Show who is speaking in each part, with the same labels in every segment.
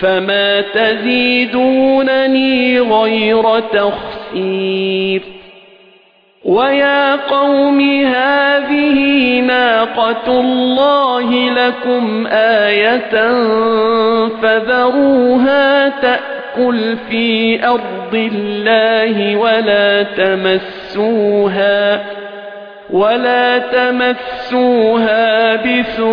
Speaker 1: فما تزيدونني غير تخسير ويا قوم هذه ناقة الله لكم آية فذروها تأكل في أرض الله ولا تمسوها ولا تمسوها بسوء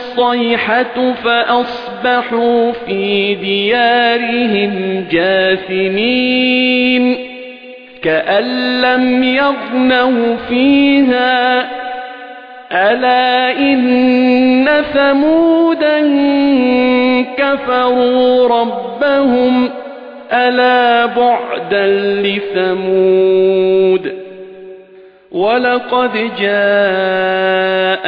Speaker 1: الصيحة فأصبحوا في ديارهم جاثمين كأن لم يغنوا فيها ألا إن ثمودا كفروا ربهم ألا بعدا لثمود ولقد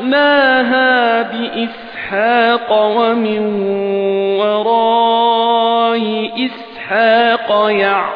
Speaker 1: فبشرناها بإسحاق ومن وراء إسحاق يعقوب